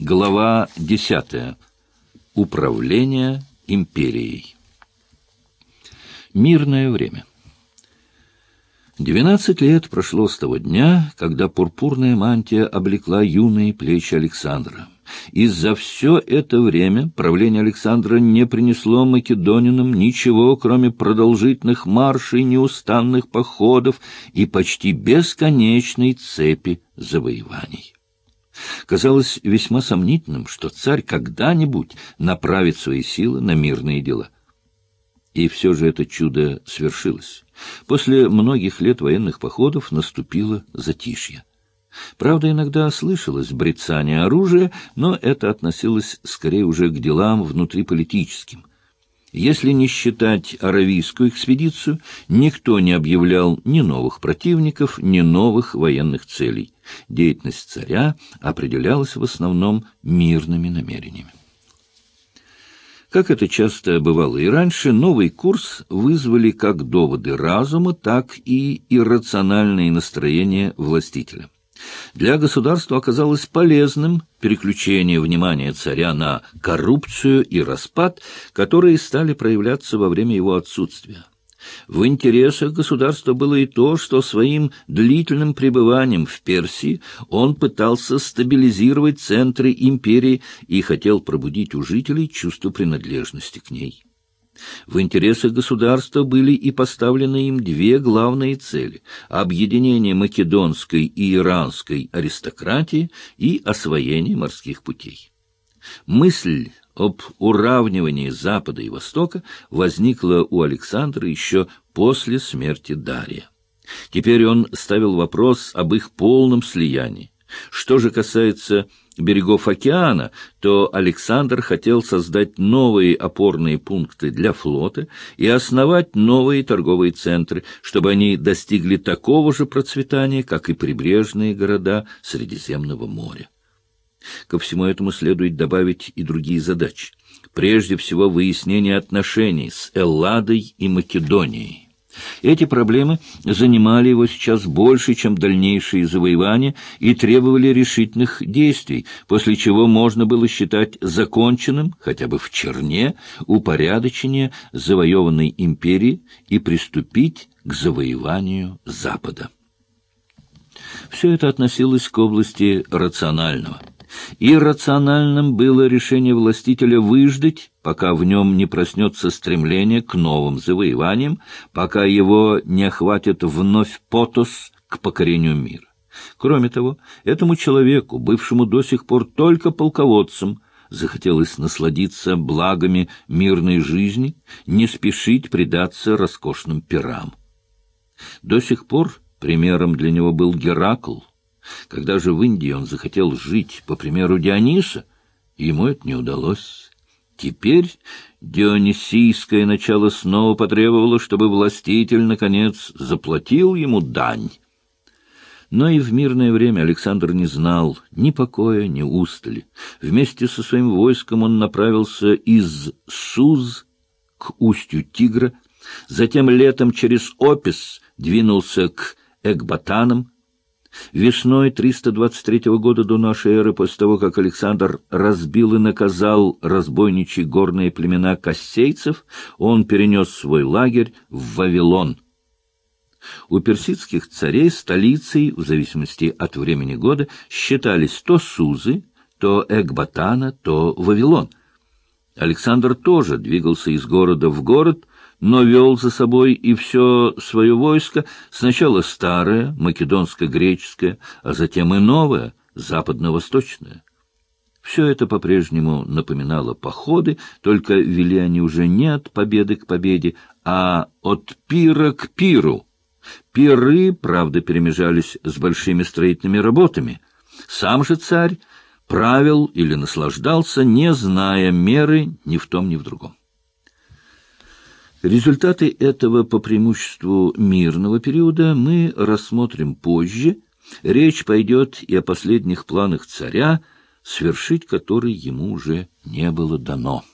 Глава десятая. Управление империей. Мирное время. Двенадцать лет прошло с того дня, когда пурпурная мантия облекла юные плечи Александра. И за все это время правление Александра не принесло македонинам ничего, кроме продолжительных маршей, неустанных походов и почти бесконечной цепи завоеваний. Казалось весьма сомнительным, что царь когда-нибудь направит свои силы на мирные дела. И все же это чудо свершилось. После многих лет военных походов наступило затишье. Правда, иногда слышалось брецание оружия, но это относилось скорее уже к делам внутриполитическим. Если не считать аравийскую экспедицию, никто не объявлял ни новых противников, ни новых военных целей. Деятельность царя определялась в основном мирными намерениями. Как это часто бывало и раньше, новый курс вызвали как доводы разума, так и иррациональные настроения властителя. Для государства оказалось полезным переключение внимания царя на коррупцию и распад, которые стали проявляться во время его отсутствия. В интересах государства было и то, что своим длительным пребыванием в Персии он пытался стабилизировать центры империи и хотел пробудить у жителей чувство принадлежности к ней. В интересах государства были и поставлены им две главные цели – объединение македонской и иранской аристократии и освоение морских путей. Мысль об уравнивании Запада и Востока возникла у Александра еще после смерти Дария. Теперь он ставил вопрос об их полном слиянии. Что же касается берегов океана, то Александр хотел создать новые опорные пункты для флота и основать новые торговые центры, чтобы они достигли такого же процветания, как и прибрежные города Средиземного моря. Ко всему этому следует добавить и другие задачи. Прежде всего, выяснение отношений с Элладой и Македонией. Эти проблемы занимали его сейчас больше, чем дальнейшие завоевания, и требовали решительных действий, после чего можно было считать законченным, хотя бы в черне, упорядочение завоеванной империи и приступить к завоеванию Запада. Все это относилось к области рационального. Иррациональным было решение властителя выждать, пока в нем не проснется стремление к новым завоеваниям, пока его не охватит вновь потос к покорению мира. Кроме того, этому человеку, бывшему до сих пор только полководцем, захотелось насладиться благами мирной жизни, не спешить предаться роскошным пирам. До сих пор примером для него был Геракл, когда же в Индии он захотел жить, по примеру Диониса, ему это не удалось. Теперь дионисийское начало снова потребовало, чтобы властитель, наконец, заплатил ему дань. Но и в мирное время Александр не знал ни покоя, ни устали. Вместе со своим войском он направился из Суз к устью Тигра, затем летом через Опис двинулся к Экбатанам, Весной 323 года до нашей эры, после того, как Александр разбил и наказал разбойничьи горные племена кассейцев, он перенес свой лагерь в Вавилон. У персидских царей столицей, в зависимости от времени года, считались то Сузы, то Экбатана, то Вавилон. Александр тоже двигался из города в город, но вел за собой и все свое войско, сначала старое, македонско-греческое, а затем и новое, западно-восточное. Все это по-прежнему напоминало походы, только вели они уже не от победы к победе, а от пира к пиру. Пиры, правда, перемежались с большими строительными работами. Сам же царь правил или наслаждался, не зная меры ни в том, ни в другом. Результаты этого по преимуществу мирного периода мы рассмотрим позже. Речь пойдет и о последних планах царя, свершить которые ему уже не было дано.